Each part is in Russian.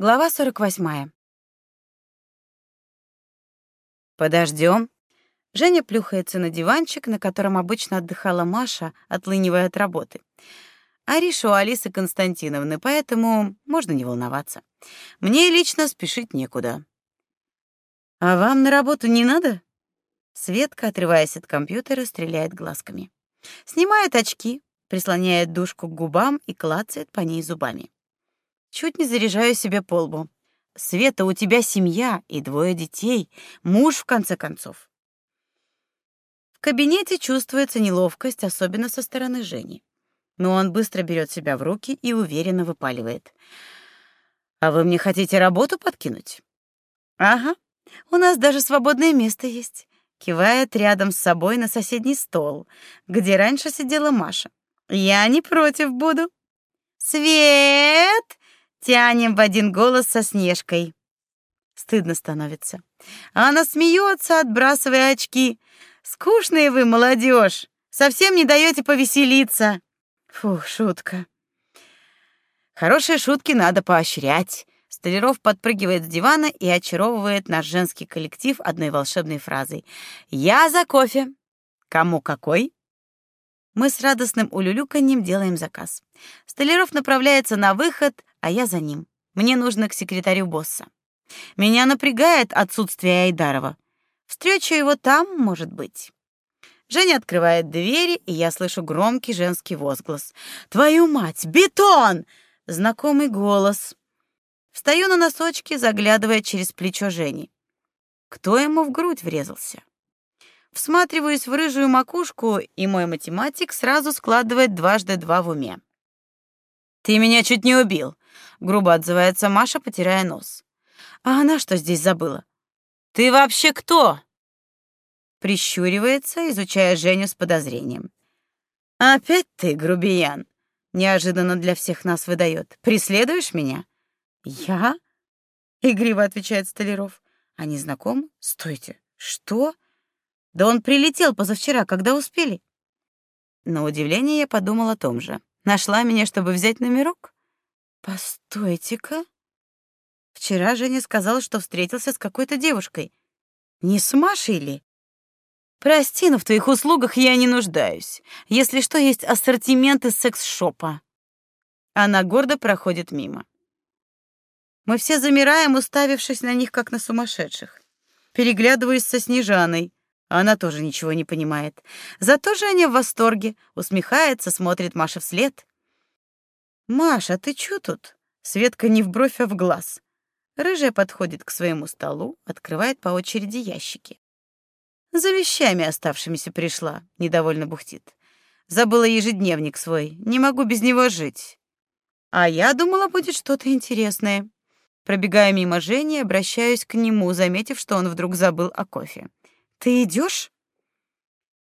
Глава 48. Подождем. Женя плюхается на диванчик, на котором обычно отдыхала Маша, отлынивая от работы. Ариша у Алисы Константиновны, поэтому можно не волноваться. Мне лично спешить некуда. А вам на работу не надо? Светка, отрываясь от компьютера, стреляет глазками. Снимает очки, прислоняет дужку к губам и клацает по ней зубами. Чуть не заряжаю себе по лбу. Света, у тебя семья и двое детей, муж в конце концов. В кабинете чувствуется неловкость, особенно со стороны Жени. Но он быстро берет себя в руки и уверенно выпаливает. А вы мне хотите работу подкинуть? Ага. У нас даже свободное место есть. Кивает рядом с собой на соседний стол, где раньше сидела Маша. Я не против буду. Свет! Тянем в один голос со Снежкой. Стыдно становится. Она смеется, отбрасывая очки. Скучные вы, молодежь, совсем не даете повеселиться. Фух, шутка. Хорошие шутки надо поощрять. Столяров подпрыгивает с дивана и очаровывает наш женский коллектив одной волшебной фразой: "Я за кофе". Кому какой? Мы с радостным улюлюканьем делаем заказ. Столяров направляется на выход, а я за ним. Мне нужно к секретарю босса. Меня напрягает отсутствие Айдарова. Встречу его там, может быть. Женя открывает двери, и я слышу громкий женский возглас. «Твою мать! Бетон!» Знакомый голос. Встаю на носочки, заглядывая через плечо Жени. Кто ему в грудь врезался? Всматриваюсь в рыжую макушку, и мой математик сразу складывает дважды два в уме. «Ты меня чуть не убил», — грубо отзывается Маша, потирая нос. «А она что здесь забыла?» «Ты вообще кто?» Прищуривается, изучая Женю с подозрением. «Опять ты, грубиян!» — неожиданно для всех нас выдает. «Преследуешь меня?» «Я?» — игриво отвечает Столяров. «Они знакомы? Стойте. Что?» «Да он прилетел позавчера, когда успели». На удивление я подумал о том же. Нашла меня, чтобы взять номерок? Постойте-ка. Вчера Женя сказал, что встретился с какой-то девушкой. Не с Машей ли? Прости, но в твоих услугах я не нуждаюсь. Если что, есть ассортимент из секс-шопа. Она гордо проходит мимо. Мы все замираем, уставившись на них, как на сумасшедших. Переглядываюсь со Снежаной. Она тоже ничего не понимает. Зато Женя в восторге, усмехается, смотрит Маше вслед. «Маша, ты чё тут?» Светка не в бровь, а в глаз. Рыжая подходит к своему столу, открывает по очереди ящики. «За вещами оставшимися пришла», — недовольно бухтит. «Забыла ежедневник свой, не могу без него жить». «А я думала, будет что-то интересное». Пробегая мимо Жени, обращаюсь к нему, заметив, что он вдруг забыл о кофе. Ты идешь?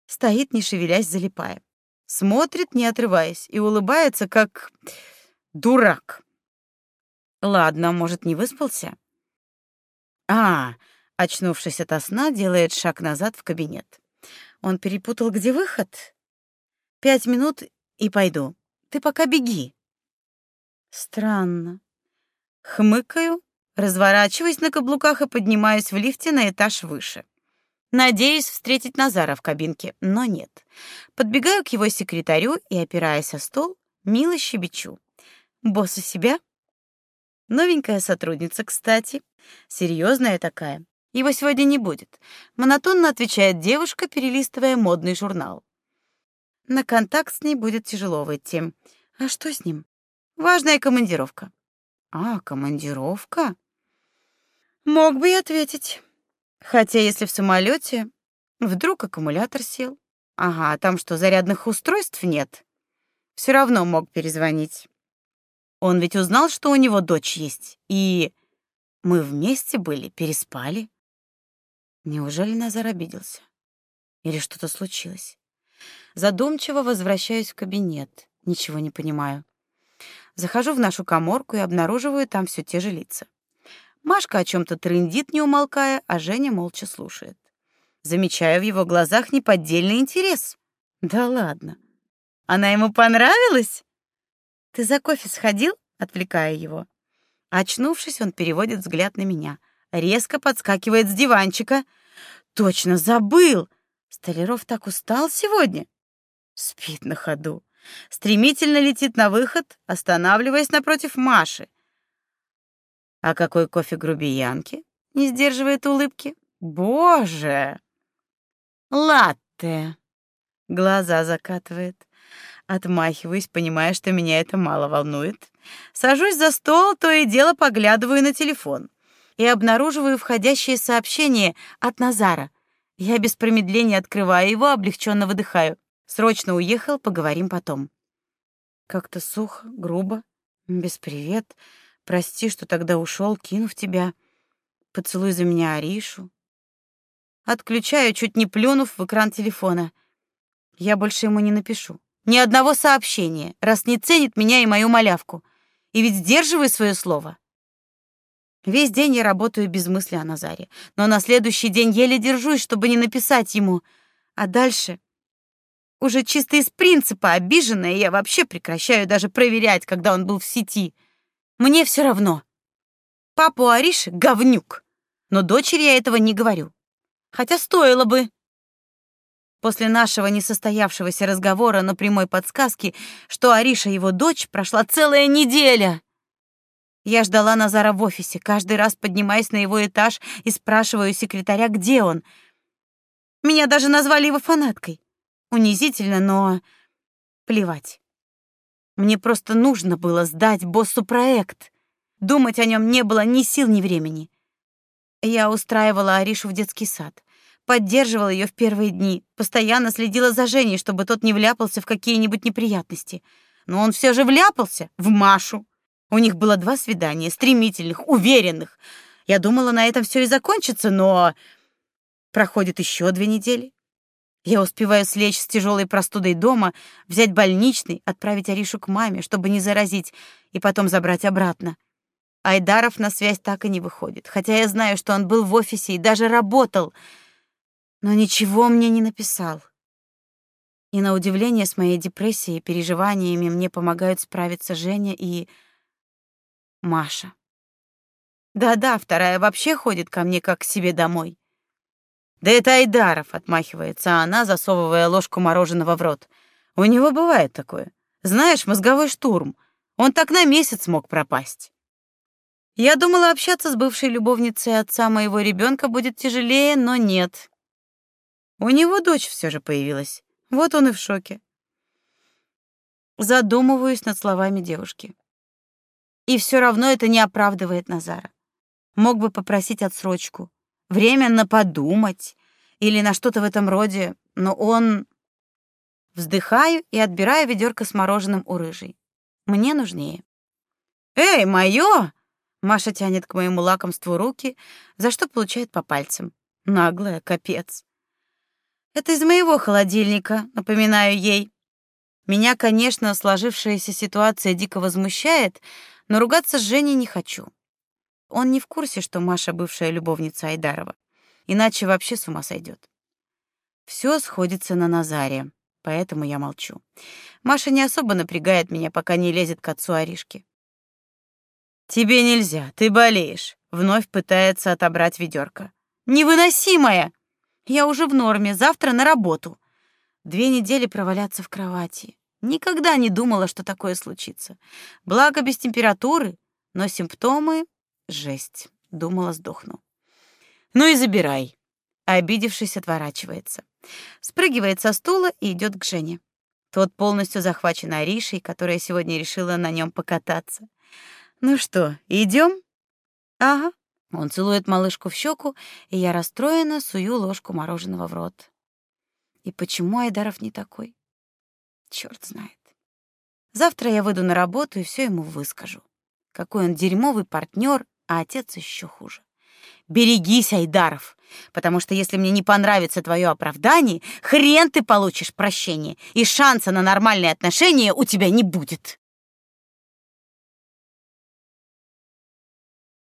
Стоит, не шевелясь, залипая. Смотрит, не отрываясь, и улыбается, как дурак. Ладно, может, не выспался? А, очнувшись от сна, делает шаг назад в кабинет. Он перепутал, где выход. Пять минут и пойду. Ты пока беги. Странно. Хмыкаю, разворачиваюсь на каблуках и поднимаюсь в лифте на этаж выше. Надеюсь встретить Назара в кабинке, но нет. Подбегаю к его секретарю и, опираясь о стол, мило щебечу. Босс у себя? Новенькая сотрудница, кстати. Серьезная такая. Его сегодня не будет. Монотонно отвечает девушка, перелистывая модный журнал. На контакт с ней будет тяжело выйти. А что с ним? Важная командировка. А, командировка? Мог бы и ответить. Хотя если в самолете, вдруг аккумулятор сел. Ага, а там что, зарядных устройств нет? Все равно мог перезвонить. Он ведь узнал, что у него дочь есть, и мы вместе были, переспали. Неужели Назар обиделся? Или что-то случилось? Задумчиво возвращаюсь в кабинет. Ничего не понимаю. Захожу в нашу каморку и обнаруживаю там все те же лица. Машка о чем то трындит, не умолкая, а Женя молча слушает. Замечаю в его глазах неподдельный интерес. Да ладно. Она ему понравилась? Ты за кофе сходил? отвлекая его. Очнувшись, он переводит взгляд на меня, резко подскакивает с диванчика. Точно забыл. Столяров так устал сегодня. Спит на ходу. Стремительно летит на выход, останавливаясь напротив Маши. А какой кофе грубиянки? Не сдерживает улыбки. Боже! Латте. Глаза закатывает. Отмахиваюсь, понимая, что меня это мало волнует. Сажусь за стол, то и дело поглядываю на телефон и обнаруживаю входящее сообщение от Назара. Я без промедления открываю его, облегченно выдыхаю. Срочно уехал, поговорим потом. Как-то сухо, грубо, без привет. Прости, что тогда ушел, кинув тебя. Поцелуй за меня Аришу. Отключаю, чуть не плюнув в экран телефона. Я больше ему не напишу. Ни одного сообщения, раз не ценит меня и мою малявку. И ведь сдерживаю свое слово. Весь день я работаю без мысли о Назаре, но на следующий день еле держусь, чтобы не написать ему. А дальше уже чисто из принципа обиженная, я вообще прекращаю даже проверять, когда он был в сети. Мне все равно. Папу Ариши говнюк. Но дочери я этого не говорю. Хотя стоило бы. После нашего несостоявшегося разговора на прямой подсказке, что Ариша его дочь, прошла целая неделя. Я ждала Назара в офисе, каждый раз поднимаясь на его этаж и спрашиваю секретаря, где он. Меня даже назвали его фанаткой. Унизительно, но плевать. Мне просто нужно было сдать боссу проект. Думать о нем не было ни сил, ни времени. Я устраивала Аришу в детский сад поддерживала ее в первые дни, постоянно следила за Женей, чтобы тот не вляпался в какие-нибудь неприятности. Но он все же вляпался в Машу. У них было два свидания, стремительных, уверенных. Я думала, на этом все и закончится, но проходит еще две недели. Я успеваю слечь с тяжелой простудой дома, взять больничный, отправить Аришу к маме, чтобы не заразить, и потом забрать обратно. Айдаров на связь так и не выходит, хотя я знаю, что он был в офисе и даже работал — но ничего мне не написал. И на удивление с моей депрессией и переживаниями мне помогают справиться Женя и Маша. Да-да, вторая вообще ходит ко мне как к себе домой. Да это Айдаров, отмахивается она, засовывая ложку мороженого в рот. У него бывает такое. Знаешь, мозговой штурм. Он так на месяц мог пропасть. Я думала, общаться с бывшей любовницей отца моего ребенка будет тяжелее, но нет. У него дочь все же появилась. Вот он и в шоке. Задумываюсь над словами девушки. И все равно это не оправдывает Назара. Мог бы попросить отсрочку, время на подумать или на что-то в этом роде, но он Вздыхаю и отбираю ведерко с мороженым у рыжей. Мне нужнее. Эй, моё! Маша тянет к моему лакомству руки, за что получает по пальцам. Наглая, капец. Это из моего холодильника, напоминаю ей. Меня, конечно, сложившаяся ситуация дико возмущает, но ругаться с Женей не хочу. Он не в курсе, что Маша бывшая любовница Айдарова. Иначе вообще с ума сойдет. Все сходится на Назаре, поэтому я молчу. Маша не особо напрягает меня, пока не лезет к отцу Аришки. Тебе нельзя, ты болеешь, вновь пытается отобрать ведерко. Невыносимая. Я уже в норме, завтра на работу. Две недели проваляться в кровати. Никогда не думала, что такое случится. Благо без температуры, но симптомы жесть. Думала, сдохну. Ну и забирай. Обидевшись, отворачивается. Спрыгивает со стула и идет к Жене. Тот полностью захвачен Аришей, которая сегодня решила на нем покататься. Ну что, идем? Ага. Он целует малышку в щеку, и я расстроена сую ложку мороженого в рот. И почему Айдаров не такой? Черт знает. Завтра я выйду на работу и все ему выскажу. Какой он дерьмовый партнер, а отец еще хуже. Берегись, Айдаров, потому что если мне не понравится твое оправдание, хрен ты получишь прощение, и шанса на нормальные отношения у тебя не будет.